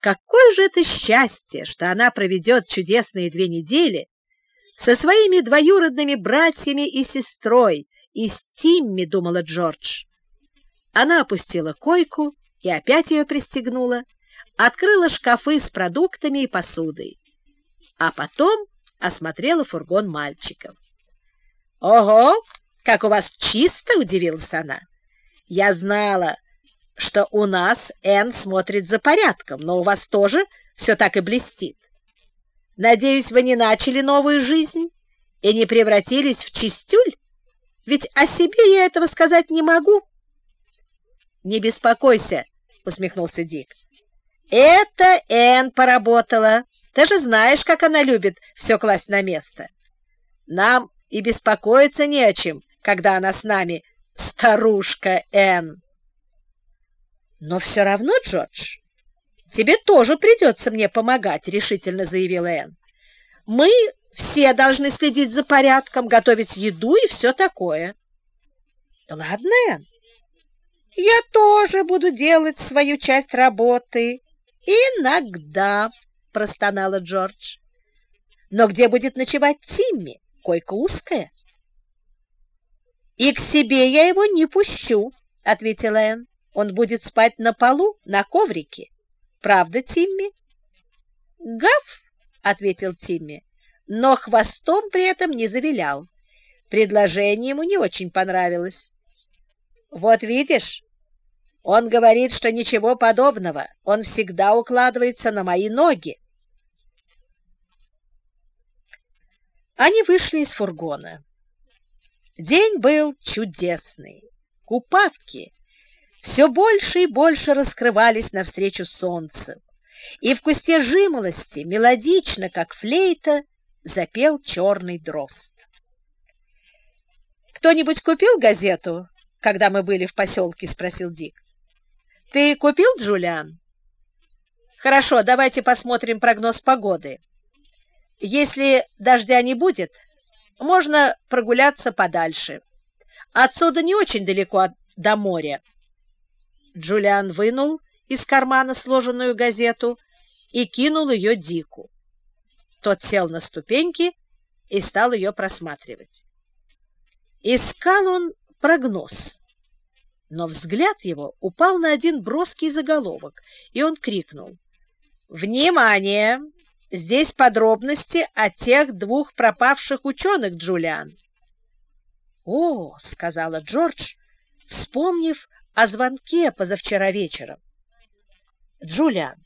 какое же это счастье, что она проведет чудесные две недели со своими двоюродными братьями и сестрой, и с Тимми, думала Джордж. Она опустила койку и опять ее пристегнула, открыла шкафы с продуктами и посудой, а потом осмотрела фургон мальчиков. «Ого, как у вас чисто!» — удивилась она. «Я знала, что у нас Энн смотрит за порядком, но у вас тоже все так и блестит. Надеюсь, вы не начали новую жизнь и не превратились в чистюль, ведь о себе я этого сказать не могу». «Не беспокойся», — усмехнулся Дик. «Это Энн поработала. Ты же знаешь, как она любит все класть на место. Нам и беспокоиться не о чем, когда она с нами, старушка Энн». «Но все равно, Джордж, тебе тоже придется мне помогать», — решительно заявила Энн. «Мы все должны следить за порядком, готовить еду и все такое». «Ладно, Энн, я тоже буду делать свою часть работы. Иногда, простонала Джордж. Но где будет ночевать Тимми? Койка узкая. И к себе я его не пущу, ответила Энн. Он будет спать на полу, на коврике. Правда, Тимми? Гав, ответил Тимми, но хвостом при этом не завилял. Предложение ему не очень понравилось. Вот видишь, он говорит, что ничего подобного. Он всегда укладывается на мои ноги. Они вышли из фургона. День был чудесный. Купавки все больше и больше раскрывались навстречу солнцу, и в кусте жимолости, мелодично, как флейта, запел черный дрозд. «Кто-нибудь купил газету?» когда мы были в поселке?» — спросил Дик. «Ты купил, Джулиан?» «Хорошо, давайте посмотрим прогноз погоды. Если дождя не будет, можно прогуляться подальше. Отсюда не очень далеко до моря». Джулиан вынул из кармана сложенную газету и кинул ее Дику. Тот сел на ступеньки и стал ее просматривать. Искал он прогноз. Но взгляд его упал на один броский заголовок, и он крикнул. «Внимание! Здесь подробности о тех двух пропавших ученых, Джулиан!» «О!» — сказала Джордж, вспомнив о звонке позавчера вечером. «Джулиан,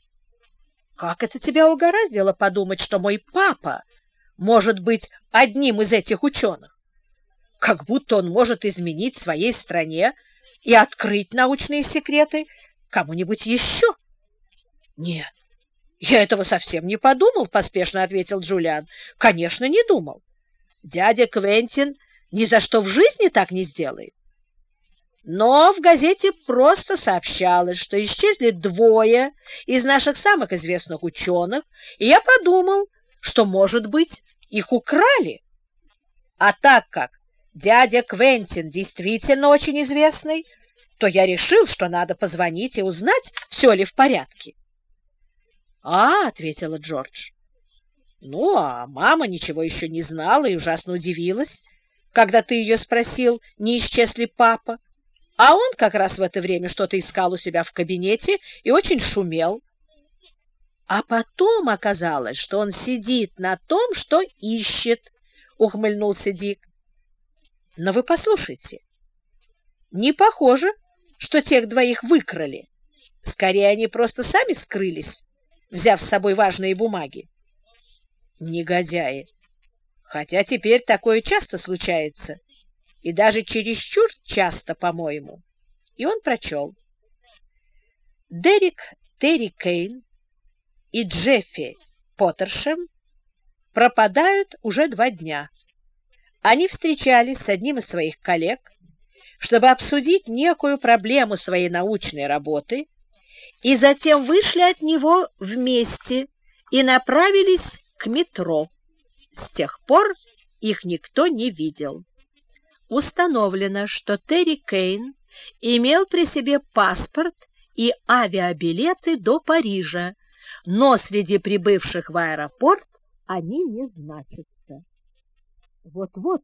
как это тебя угораздило подумать, что мой папа может быть одним из этих ученых? как будто он может изменить своей стране и открыть научные секреты кому-нибудь еще. Нет, я этого совсем не подумал, поспешно ответил Джулиан. Конечно, не думал. Дядя Квентин ни за что в жизни так не сделает. Но в газете просто сообщалось, что исчезли двое из наших самых известных ученых, и я подумал, что, может быть, их украли. А так как дядя Квентин действительно очень известный, то я решил, что надо позвонить и узнать, все ли в порядке. — А, — ответила Джордж. — Ну, а мама ничего еще не знала и ужасно удивилась, когда ты ее спросил, не исчез ли папа. А он как раз в это время что-то искал у себя в кабинете и очень шумел. А потом оказалось, что он сидит на том, что ищет, — ухмыльнулся Дик. Но вы послушайте, не похоже, что тех двоих выкрали. Скорее, они просто сами скрылись, взяв с собой важные бумаги. Негодяи! Хотя теперь такое часто случается, и даже чересчур часто, по-моему. И он прочел. Дерек Терри Кейн и Джеффи Поттершем пропадают уже два дня. Они встречались с одним из своих коллег, чтобы обсудить некую проблему своей научной работы, и затем вышли от него вместе и направились к метро. С тех пор их никто не видел. Установлено, что Терри Кейн имел при себе паспорт и авиабилеты до Парижа, но среди прибывших в аэропорт они не значатся. Вот-вот.